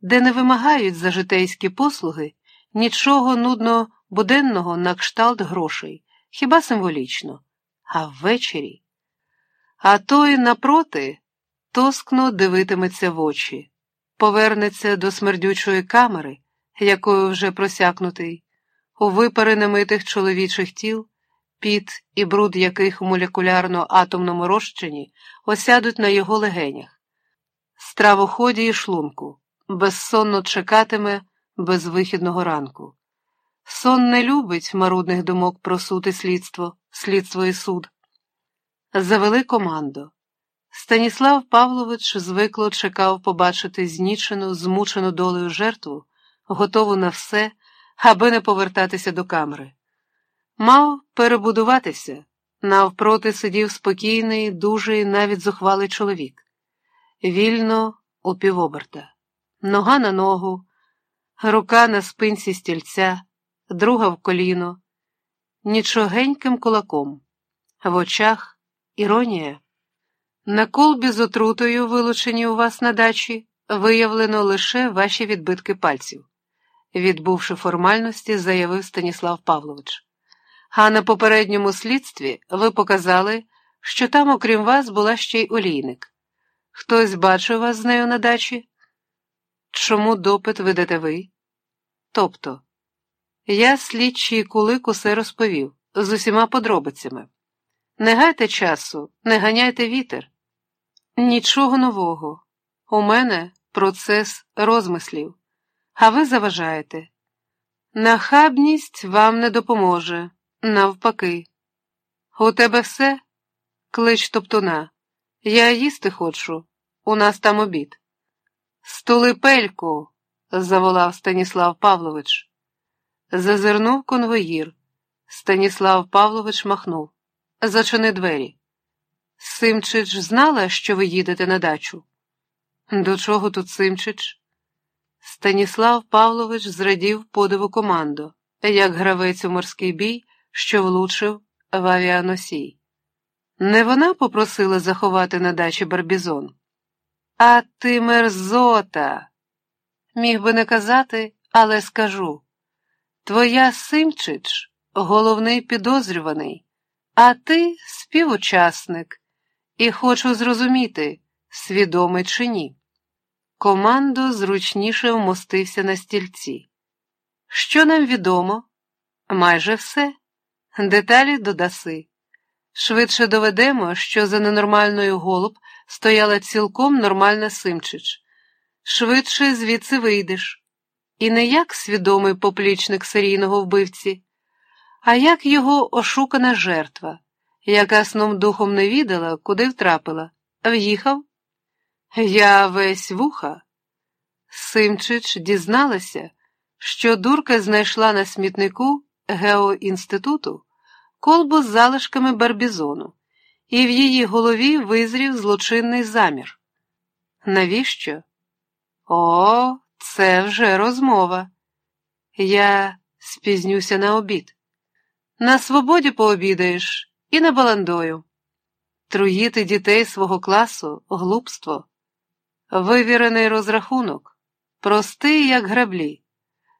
де не вимагають за житейські послуги нічого нудно буденного на кшталт грошей, хіба символічно, а ввечері. А той напроти тоскно дивитиметься в очі, повернеться до смердючої камери, якою вже просякнутий, у випари немитих чоловічих тіл, піт і бруд яких у молекулярно атомному розчині осядуть на його легенях, стравоході і шлунку, безсонно чекатиме безвихідного ранку. Сон не любить марудних думок про суд і слідство, слідство і суд. Завели команду. Станіслав Павлович звикло чекав побачити знічену, змучену долею жертву, готову на все, аби не повертатися до камери. Мав перебудуватися, навпроти сидів спокійний, дужий, навіть зухвалий чоловік. Вільно у півоберта, нога на ногу, рука на спинці стільця, друга в коліно, нічогеньким кулаком, в очах іронія. На колбі з отрутою, вилучені у вас на дачі, виявлено лише ваші відбитки пальців, відбувши формальності, заявив Станіслав Павлович. А на попередньому слідстві ви показали, що там, окрім вас, була ще й олійник. Хтось бачив вас з нею на дачі? Чому допит ведете ви? Тобто, я слідчий кулик усе розповів з усіма подробицями. Не гайте часу, не ганяйте вітер. Нічого нового. У мене процес розмислів, а ви заважаєте. Нахабність вам не допоможе, навпаки. У тебе все? Клич топтуна. Я їсти хочу, у нас там обід. Стули пельку, заволав Станіслав Павлович. Зазирнув конвоїр. Станіслав Павлович махнув. Зачини двері. Симчич знала, що ви їдете на дачу? До чого тут Симчич? Станіслав Павлович зрадів подиву команду, як гравець у морський бій, що влучив в авіаносій. Не вона попросила заховати на дачі барбізон. А ти мерзота. Міг би не казати, але скажу. Твоя Симчич головний підозрюваний, а ти співучасник, і хочу зрозуміти, свідомий чи ні. Командо зручніше вмостився на стільці. Що нам відомо? Майже все. Деталі додаси. Швидше доведемо, що за ненормальною голуб стояла цілком нормальна Симчич. Швидше звідси вийдеш. І не як свідомий поплічник серійного вбивці, а як його ошукана жертва, яка сном духом не відала, куди втрапила, в'їхав. Я весь вуха. Симчич дізналася, що дурка знайшла на смітнику геоінституту колбу з залишками барбізону, і в її голові визрів злочинний замір. Навіщо? О, це вже розмова. Я спізнюся на обід. На свободі пообідаєш і на баландою. Труїти дітей свого класу глупство, вивірений розрахунок, простий, як граблі.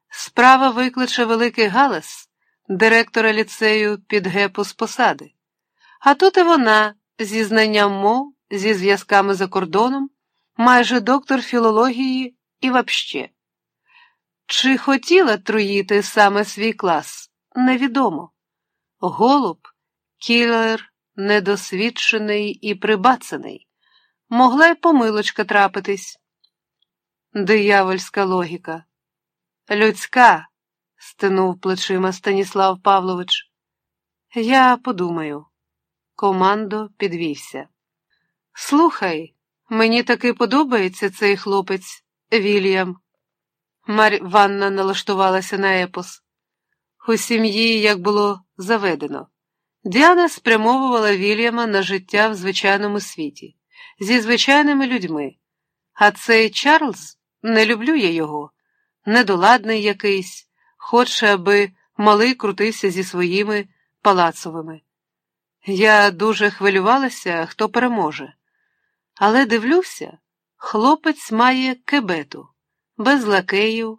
Справа викличе великий галас директора ліцею під гепу з посади. А тут і вона зі знанням мов, зі зв'язками за кордоном, майже доктор філології і вообще. Чи хотіла труїти саме свій клас, невідомо. Голуб, кілер, недосвідчений і прибацаний, могла й помилочка трапитись. Диявольська логіка. Людська, стинув плечима Станіслав Павлович. Я подумаю. Командо підвівся. Слухай, мені таки подобається цей хлопець, Вільям. Марь Ванна налаштувалася на епос. У сім'ї, як було заведено, Діана спрямовувала Вільяма на життя в звичайному світі, зі звичайними людьми. А цей Чарльз не люблю я його, недоладний якийсь, хоче, аби малий крутився зі своїми палацовими. Я дуже хвилювалася, хто переможе. Але дивлюся, хлопець має кебету, без лакеїв,